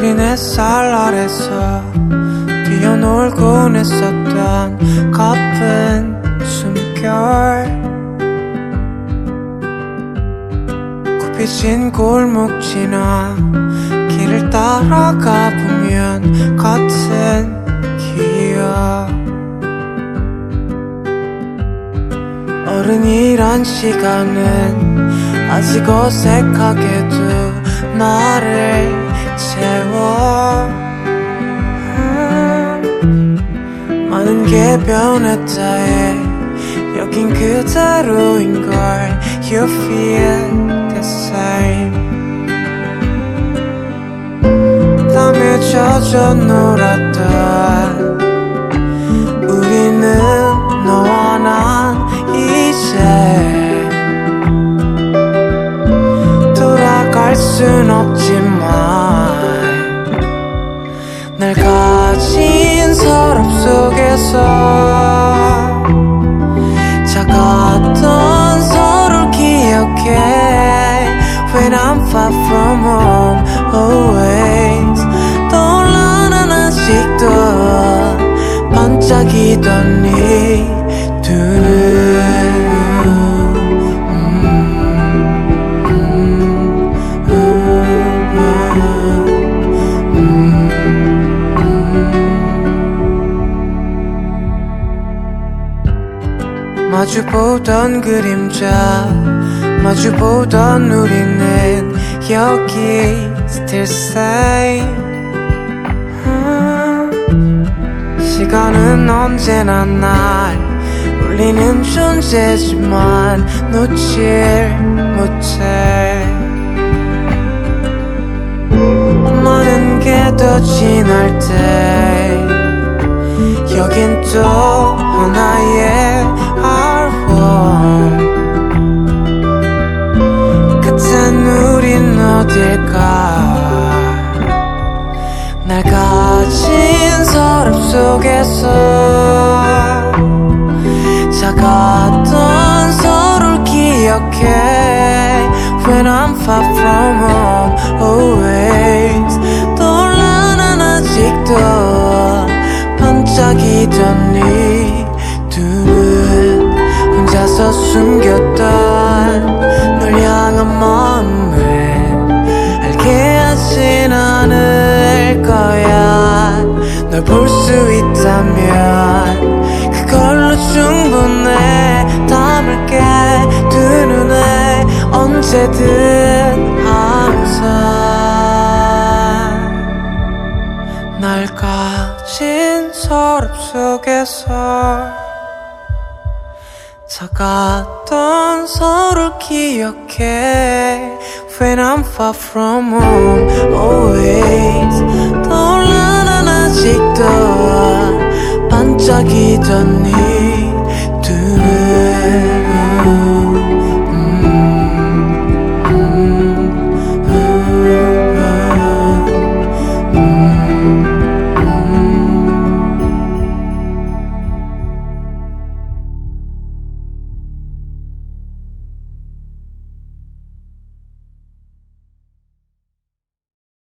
어린 햇살 아래서 뛰어놀곤 했었던 가쁜 숨결. 굽히진 골목 지나 길을 따라가 보면 같은 기억. 어른이란 시간은 아직 어색하게도 나를 채워. 음, 많은 게 변했다 해 여긴 그대로인걸 You feel the same. 땀에 젖어 놀았던 날 가진 서랍 속에서 작았던 서로를 기억해. When I'm far from home always. 떠올라 난 아직도 반짝이던 이두 눈 마주보던 그림자 마주보던 우리는 여기 still same 음, 시간은 언제나 날 울리는 존재지만 놓질 못해. 많은 게 더 지날 때 여긴 또 하나의 날 가진 서랍 속에서 작았던 서로를 기억해. When I'm far from home always. 떠올라 난 아직도 반짝이던 이두눈 혼자서 숨겼던 널 향한 마음 언제든 항상 날 가진 서랍 속에서 작았던 서로를 기억해. When I'm far from home always 떠올라 난 아직도 반짝이던 네